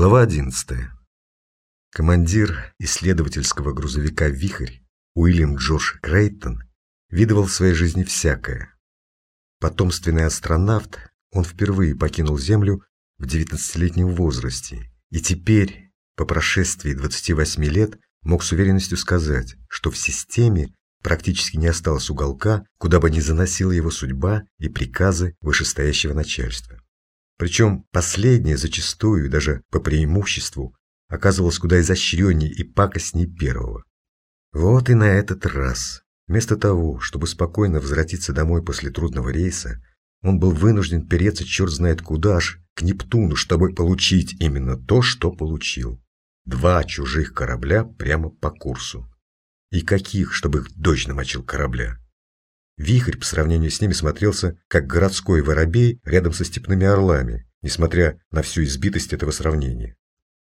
Глава 11. Командир исследовательского грузовика «Вихрь» Уильям Джордж Крейтон видывал в своей жизни всякое. Потомственный астронавт, он впервые покинул Землю в 19-летнем возрасте и теперь, по прошествии 28 лет, мог с уверенностью сказать, что в системе практически не осталось уголка, куда бы ни заносила его судьба и приказы вышестоящего начальства. Причем последнее зачастую, даже по преимуществу, оказывалось куда изощреннее и пакостней первого. Вот и на этот раз, вместо того, чтобы спокойно возвратиться домой после трудного рейса, он был вынужден переться черт знает куда аж к Нептуну, чтобы получить именно то, что получил. Два чужих корабля прямо по курсу. И каких, чтобы их дождь намочил корабля? Вихрь по сравнению с ними смотрелся, как городской воробей рядом со степными орлами, несмотря на всю избитость этого сравнения.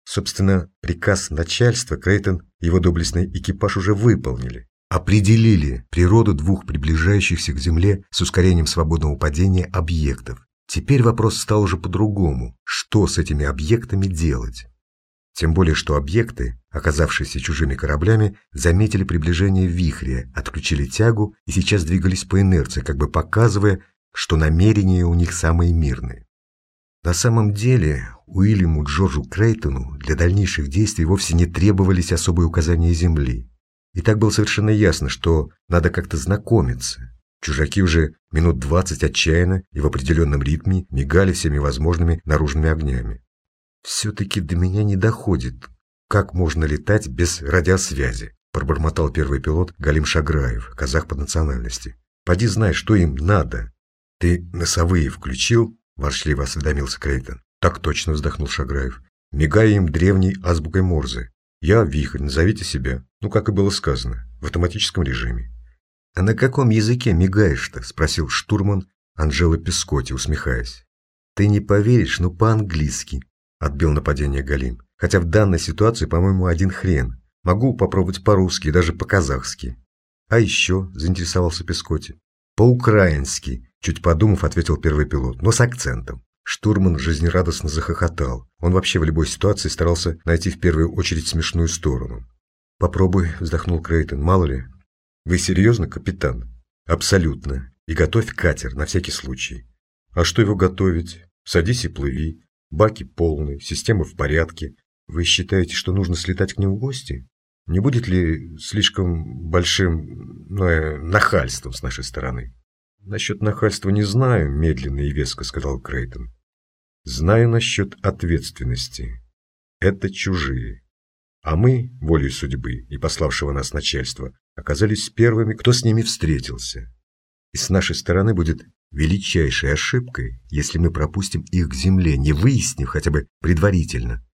Собственно, приказ начальства Крейтон и его доблестный экипаж уже выполнили. Определили природу двух приближающихся к Земле с ускорением свободного падения объектов. Теперь вопрос стал уже по-другому. Что с этими объектами делать? Тем более, что объекты, оказавшиеся чужими кораблями, заметили приближение вихря, отключили тягу и сейчас двигались по инерции, как бы показывая, что намерения у них самые мирные. На самом деле, Уильяму Джорджу Крейтону для дальнейших действий вовсе не требовались особые указания Земли. И так было совершенно ясно, что надо как-то знакомиться. Чужаки уже минут двадцать отчаянно и в определенном ритме мигали всеми возможными наружными огнями. «Все-таки до меня не доходит, как можно летать без радиосвязи», пробормотал первый пилот Галим Шаграев, казах по национальности. «Поди знай, что им надо. Ты носовые включил?» ворчливо осведомился Крейтон. «Так точно», вздохнул Шаграев, мигая им древней азбукой Морзе. «Я Вихрь, назовите себя». Ну, как и было сказано, в автоматическом режиме. «А на каком языке мигаешь-то?» – спросил штурман Анжела Пескотти, усмехаясь. «Ты не поверишь, но по-английски отбил нападение Галим. Хотя в данной ситуации, по-моему, один хрен. Могу попробовать по-русски, даже по-казахски. А еще, заинтересовался Пескоти. По-украински, чуть подумав, ответил первый пилот, но с акцентом. Штурман жизнерадостно захохотал. Он вообще в любой ситуации старался найти в первую очередь смешную сторону. «Попробуй», — вздохнул Крейтон, — «мало ли». «Вы серьезно, капитан?» «Абсолютно. И готовь катер, на всякий случай». «А что его готовить? Садись и плыви. Баки полны, система в порядке. Вы считаете, что нужно слетать к ним в гости? Не будет ли слишком большим ну, э, нахальством с нашей стороны? Насчет нахальства не знаю, медленно и веско сказал Крейтон. Знаю насчет ответственности. Это чужие. А мы, волей судьбы и пославшего нас начальства, оказались первыми, кто с ними встретился. И с нашей стороны будет величайшей ошибкой, если мы пропустим их к земле, не выяснив хотя бы предварительно,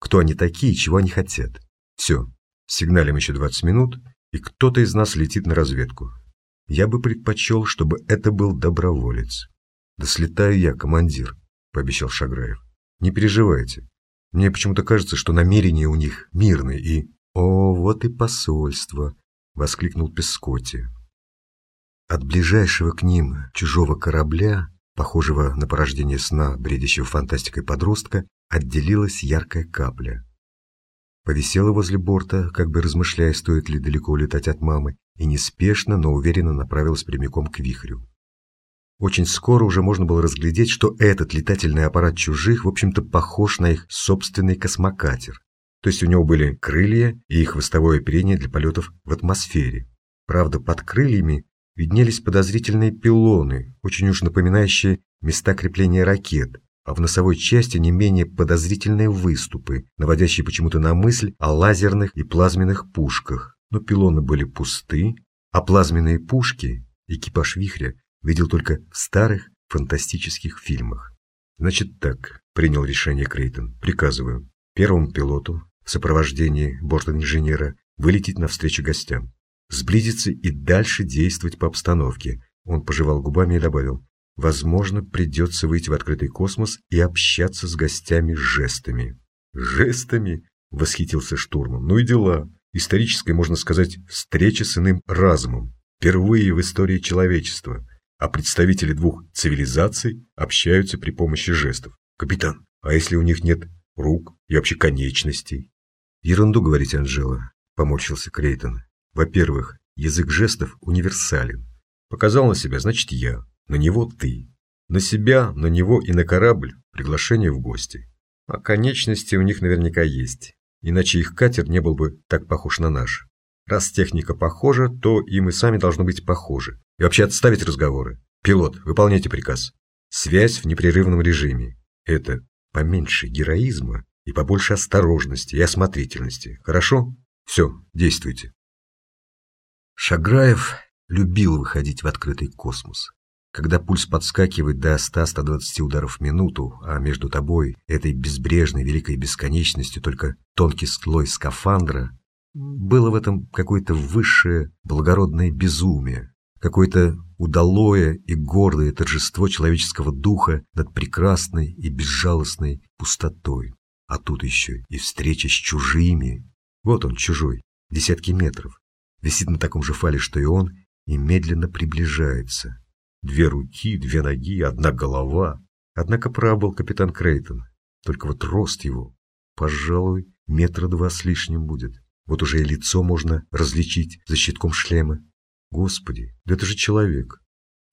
кто они такие и чего они хотят. Все, сигналим еще 20 минут, и кто-то из нас летит на разведку. Я бы предпочел, чтобы это был доброволец. Да слетаю я, командир, пообещал Шаграев. Не переживайте. Мне почему-то кажется, что намерения у них мирные и... О, вот и посольство, воскликнул Пескотти. От ближайшего к ним чужого корабля, похожего на порождение сна, бредящего фантастикой подростка, отделилась яркая капля. Повисела возле борта, как бы размышляя, стоит ли далеко улетать от мамы, и неспешно, но уверенно направилась прямиком к вихрю. Очень скоро уже можно было разглядеть, что этот летательный аппарат чужих, в общем-то, похож на их собственный космокатер. То есть у него были крылья и хвостовое оперение для полетов в атмосфере. Правда, под крыльями виднелись подозрительные пилоны, очень уж напоминающие места крепления ракет, а в носовой части не менее подозрительные выступы, наводящие почему-то на мысль о лазерных и плазменных пушках. Но пилоны были пусты, а плазменные пушки экипаж «Вихря» видел только в старых фантастических фильмах. «Значит так», — принял решение Крейтон, — «приказываю первому пилоту в сопровождении борта-инженера вылететь навстречу гостям сблизиться и дальше действовать по обстановке. Он пожевал губами и добавил, возможно, придется выйти в открытый космос и общаться с гостями жестами. Жестами? Восхитился штурман. Ну и дела. Историческая, можно сказать, встреча с иным разумом. Впервые в истории человечества. А представители двух цивилизаций общаются при помощи жестов. Капитан, а если у них нет рук и вообще конечностей. Ерунду говорить, Анжела, поморщился Крейтон. Во-первых, язык жестов универсален. Показал на себя, значит я, на него ты. На себя, на него и на корабль приглашение в гости. А конечности у них наверняка есть. Иначе их катер не был бы так похож на наш. Раз техника похожа, то и мы сами должны быть похожи. И вообще отставить разговоры. Пилот, выполняйте приказ. Связь в непрерывном режиме. Это поменьше героизма и побольше осторожности и осмотрительности. Хорошо? Все, действуйте. Шаграев любил выходить в открытый космос. Когда пульс подскакивает до 100-120 ударов в минуту, а между тобой, этой безбрежной великой бесконечностью, только тонкий слой скафандра, было в этом какое-то высшее благородное безумие, какое-то удалое и гордое торжество человеческого духа над прекрасной и безжалостной пустотой. А тут еще и встреча с чужими. Вот он, чужой, десятки метров. Висит на таком же фале, что и он, и медленно приближается. Две руки, две ноги, одна голова. Однако прав был капитан Крейтон. Только вот рост его, пожалуй, метра два с лишним будет. Вот уже и лицо можно различить за щитком шлема. Господи, да это же человек.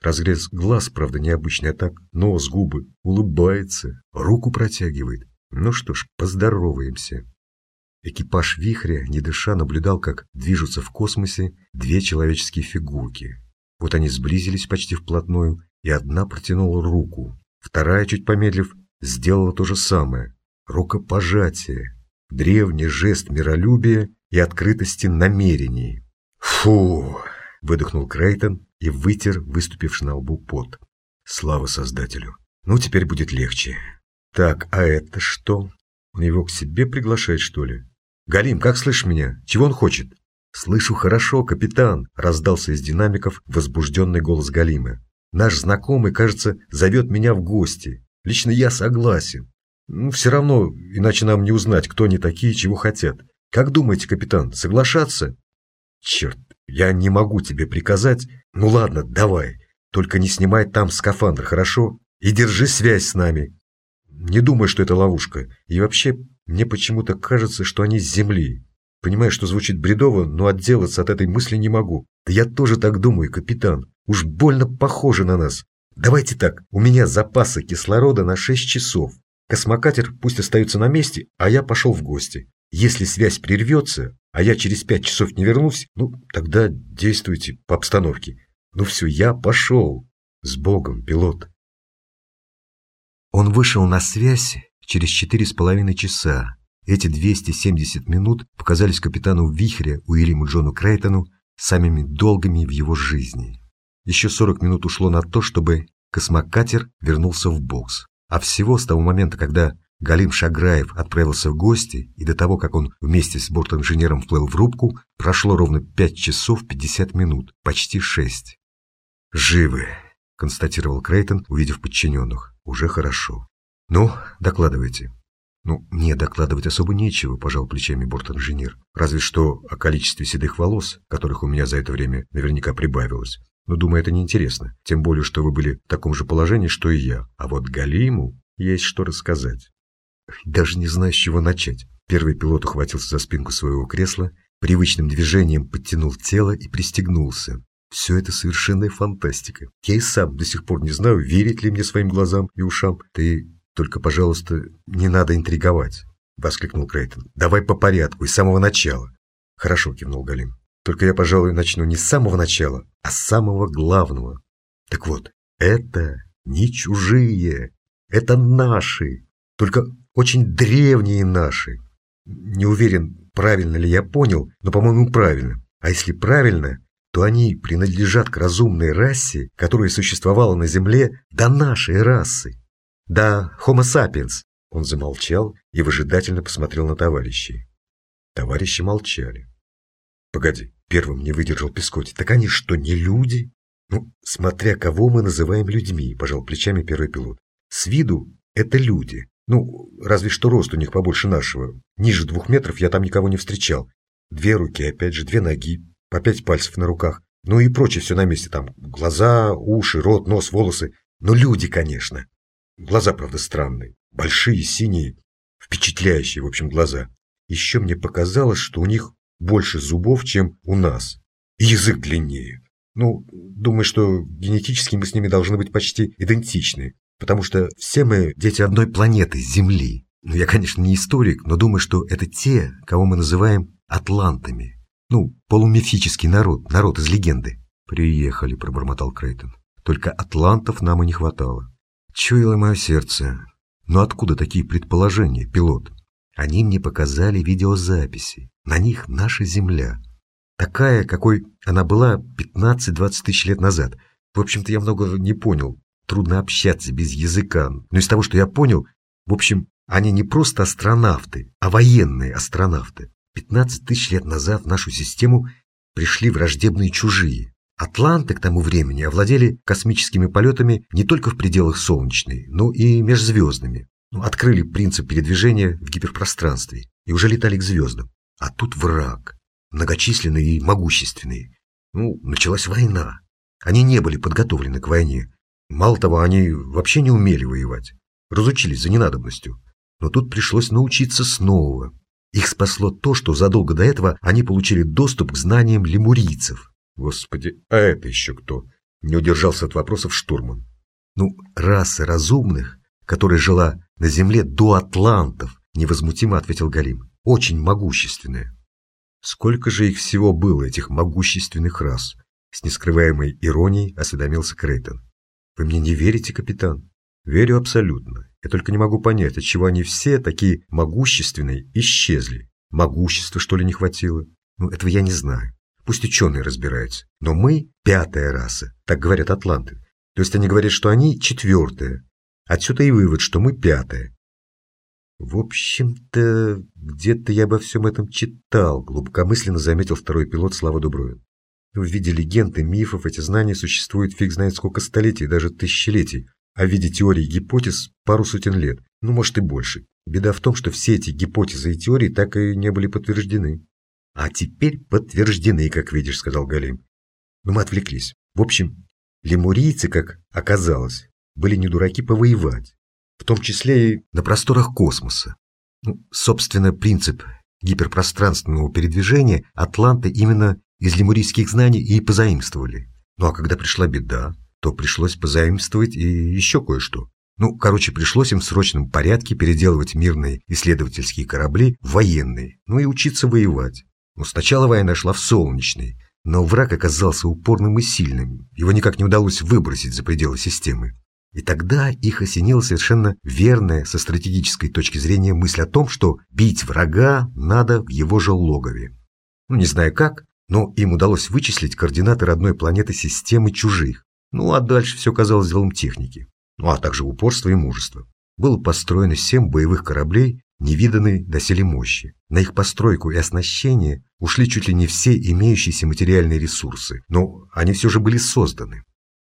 Разрез глаз, правда, необычный, а так нос, губы, улыбается, руку протягивает. Ну что ж, поздороваемся. Экипаж вихря, не дыша, наблюдал, как движутся в космосе две человеческие фигурки. Вот они сблизились почти вплотную, и одна протянула руку. Вторая, чуть помедлив, сделала то же самое. Рукопожатие. Древний жест миролюбия и открытости намерений. «Фу!» – выдохнул Крейтон и вытер выступивший на лбу пот. «Слава Создателю! Ну, теперь будет легче. Так, а это что? Он его к себе приглашает, что ли? Галим, как слышишь меня? Чего он хочет?» «Слышу хорошо, капитан!» – раздался из динамиков возбужденный голос Галимы. «Наш знакомый, кажется, зовет меня в гости. Лично я согласен. Ну, все равно, иначе нам не узнать, кто они такие и чего хотят. Как думаете, капитан, соглашаться? Черт, я не могу тебе приказать. Ну ладно, давай. Только не снимай там скафандр, хорошо? И держи связь с нами. Не думай, что это ловушка. И вообще, мне почему-то кажется, что они с земли. Понимаю, что звучит бредово, но отделаться от этой мысли не могу. Да я тоже так думаю, капитан. Уж больно похоже на нас. Давайте так, у меня запасы кислорода на 6 часов. Космокатер пусть остается на месте, а я пошел в гости. Если связь прервется, а я через пять часов не вернусь, ну, тогда действуйте по обстановке. Ну все, я пошел. С Богом, пилот. Он вышел на связь через четыре с половиной часа. Эти 270 минут показались капитану Вихря Уильяму Джону Крейтону самыми долгими в его жизни. Еще 40 минут ушло на то, чтобы космокатер вернулся в бокс. А всего с того момента, когда Галим Шаграев отправился в гости, и до того, как он вместе с бортинженером вплыл в рубку, прошло ровно 5 часов 50 минут, почти 6. «Живы», — констатировал Крейтон, увидев подчиненных. «Уже хорошо». «Ну, докладывайте». «Ну, мне докладывать особо нечего», – пожал плечами бортинженер. «Разве что о количестве седых волос, которых у меня за это время наверняка прибавилось. Но, думаю, это неинтересно. Тем более, что вы были в таком же положении, что и я. А вот Галиму есть что рассказать». Даже не знаю, с чего начать. Первый пилот ухватился за спинку своего кресла, привычным движением подтянул тело и пристегнулся. Все это совершенная фантастика. Я и сам до сих пор не знаю, верить ли мне своим глазам и ушам. Ты только, пожалуйста, не надо интриговать, воскликнул Крейтон. Давай по порядку и с самого начала. Хорошо, кивнул Галим. Только я, пожалуй, начну не с самого начала, а с самого главного. Так вот, это не чужие, это наши. Только очень древние наши. Не уверен, правильно ли я понял, но, по-моему, правильно. А если правильно, то они принадлежат к разумной расе, которая существовала на Земле до нашей расы. Да, Homo sapiens. Он замолчал и выжидательно посмотрел на товарищей. Товарищи молчали. Погоди, первым не выдержал Пескоти. Так они что, не люди? Ну, смотря кого мы называем людьми, пожал плечами первый пилот. С виду это люди, ну, разве что рост у них побольше нашего. Ниже двух метров я там никого не встречал. Две руки, опять же, две ноги, по пять пальцев на руках. Ну и прочее все на месте там. Глаза, уши, рот, нос, волосы. Ну, люди, конечно. Глаза, правда, странные. Большие, синие. Впечатляющие, в общем, глаза. Еще мне показалось, что у них больше зубов, чем у нас. И язык длиннее. Ну, думаю, что генетически мы с ними должны быть почти идентичны, потому что все мы дети одной планеты, Земли. Ну, я, конечно, не историк, но думаю, что это те, кого мы называем атлантами. Ну, полумифический народ, народ из легенды. «Приехали», — пробормотал Крейтон. «Только атлантов нам и не хватало». Чуяло мое сердце. Но откуда такие предположения, пилот? Они мне показали видеозаписи. На них наша Земля. Такая, какой она была 15-20 тысяч лет назад. В общем-то, я много не понял. Трудно общаться без языка. Но из того, что я понял, в общем, они не просто астронавты, а военные астронавты. 15 тысяч лет назад в нашу систему пришли враждебные чужие. Атланты к тому времени овладели космическими полетами не только в пределах Солнечной, но и межзвездными. Ну, открыли принцип передвижения в гиперпространстве и уже летали к звездам. А тут враг, многочисленный и могущественный. Ну, началась война. Они не были подготовлены к войне. Мало того, они вообще не умели воевать. Разучились за ненадобностью. Но тут пришлось научиться снова. Их спасло то, что задолго до этого они получили доступ к знаниям лемурийцев. Господи, а это еще кто? Не удержался от вопросов штурман. Ну, раса разумных, которая жила на Земле до атлантов, невозмутимо ответил Галим. Очень могущественная. Сколько же их всего было, этих могущественных рас? С нескрываемой иронией осведомился Крейтон. Вы мне не верите, капитан? Верю абсолютно. Я только не могу понять, отчего они все такие могущественные исчезли. Могущества, что ли, не хватило? Ну, этого я не знаю. Пусть ученые разбираются. Но мы пятая раса, так говорят атланты. То есть они говорят, что они четвертая. Отсюда и вывод, что мы пятая. В общем-то, где-то я обо всем этом читал, глубокомысленно заметил второй пилот Слава Дубровин. В виде легенд и мифов эти знания существуют фиг знает сколько столетий, даже тысячелетий, а в виде теорий и гипотез пару сотен лет, ну, может и больше. Беда в том, что все эти гипотезы и теории так и не были подтверждены. А теперь подтверждены, как видишь, сказал Галим. Но мы отвлеклись. В общем, лемурийцы, как оказалось, были не дураки повоевать, в том числе и на просторах космоса. Ну, собственно, принцип гиперпространственного передвижения атланты именно из лемурийских знаний и позаимствовали. Ну а когда пришла беда, то пришлось позаимствовать и еще кое-что. Ну, короче, пришлось им в срочном порядке переделывать мирные исследовательские корабли в военные, ну и учиться воевать. Но сначала война шла в солнечной, но враг оказался упорным и сильным, его никак не удалось выбросить за пределы системы. И тогда их осенила совершенно верная со стратегической точки зрения мысль о том, что бить врага надо в его же логове. Ну, не знаю как, но им удалось вычислить координаты родной планеты системы чужих. Ну, а дальше все казалось делом техники. Ну, а также упорства и мужества. Было построено семь боевых кораблей невиданной доселе мощи. На их постройку и оснащение ушли чуть ли не все имеющиеся материальные ресурсы, но они все же были созданы.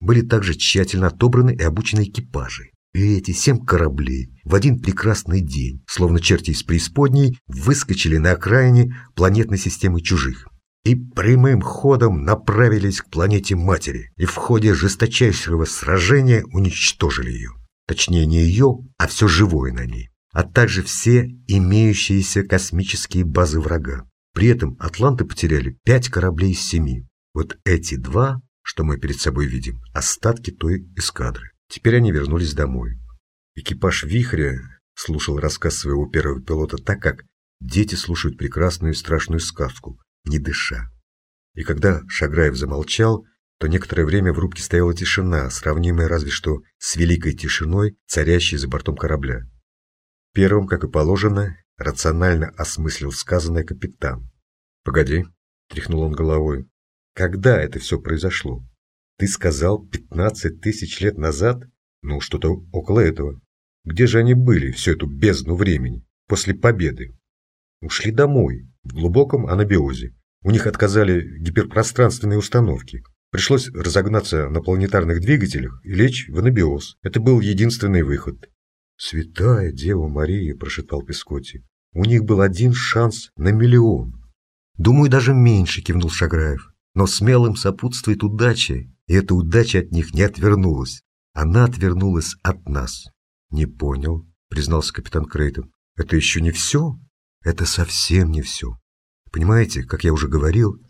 Были также тщательно отобраны и обучены экипажи. И эти семь кораблей в один прекрасный день, словно черти из преисподней, выскочили на окраине планетной системы чужих и прямым ходом направились к планете Матери, и в ходе жесточайшего сражения уничтожили ее. Точнее, не ее, а все живое на ней а также все имеющиеся космические базы врага. При этом атланты потеряли пять кораблей из семи. Вот эти два, что мы перед собой видим, остатки той эскадры. Теперь они вернулись домой. Экипаж «Вихря» слушал рассказ своего первого пилота так, как дети слушают прекрасную и страшную сказку, не дыша. И когда Шаграев замолчал, то некоторое время в рубке стояла тишина, сравнимая разве что с великой тишиной, царящей за бортом корабля. Первым, как и положено, рационально осмыслил сказанное капитан. «Погоди», — тряхнул он головой, — «когда это все произошло? Ты сказал пятнадцать тысяч лет назад? Ну, что-то около этого. Где же они были всю эту бездну времени, после победы? Ушли домой, в глубоком анабиозе. У них отказали гиперпространственные установки. Пришлось разогнаться на планетарных двигателях и лечь в анабиоз. Это был единственный выход. «Святая Дева Мария», – прошептал Пескотти. «У них был один шанс на миллион». «Думаю, даже меньше», – кивнул Шаграев. «Но смелым сопутствует удача, и эта удача от них не отвернулась. Она отвернулась от нас». «Не понял», – признался капитан Крейтон. это еще не все? Это совсем не все. Понимаете, как я уже говорил,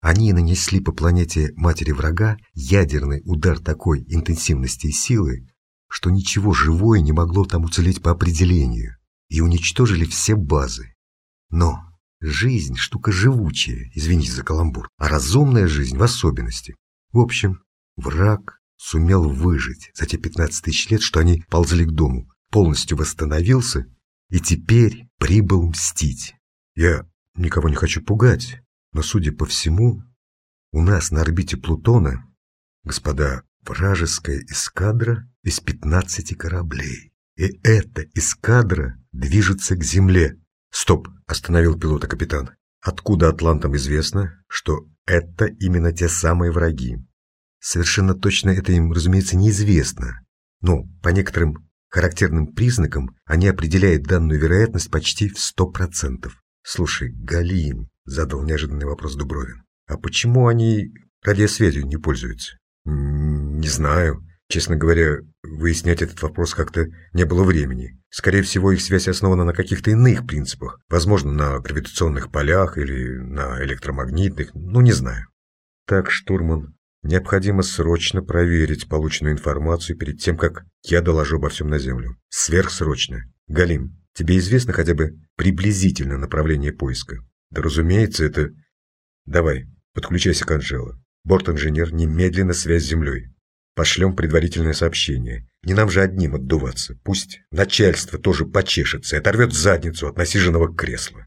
они нанесли по планете матери врага ядерный удар такой интенсивности и силы, что ничего живое не могло там уцелеть по определению, и уничтожили все базы. Но жизнь – штука живучая, извините за каламбур, а разумная жизнь в особенности. В общем, враг сумел выжить за те 15 тысяч лет, что они ползли к дому, полностью восстановился и теперь прибыл мстить. Я никого не хочу пугать, но, судя по всему, у нас на орбите Плутона, господа, вражеская эскадра из 15 кораблей. И эта эскадра движется к Земле. Стоп, остановил пилота капитан. Откуда атлантам известно, что это именно те самые враги? Совершенно точно это им, разумеется, неизвестно. Но по некоторым характерным признакам они определяют данную вероятность почти в 100%. Слушай, Галин, задал неожиданный вопрос Дубровин. А почему они радиосвязью не пользуются? Не знаю. Честно говоря, выяснять этот вопрос как-то не было времени. Скорее всего, их связь основана на каких-то иных принципах. Возможно, на гравитационных полях или на электромагнитных, ну не знаю. Так, штурман, необходимо срочно проверить полученную информацию перед тем, как я доложу обо всем на Землю. Сверхсрочно. Галим, тебе известно хотя бы приблизительно направление поиска? Да разумеется, это... Давай, подключайся к Анжело. Борт-инженер, немедленно связь с землей. Пошлем предварительное сообщение. Не нам же одним отдуваться. Пусть начальство тоже почешется и оторвет задницу от насиженного кресла.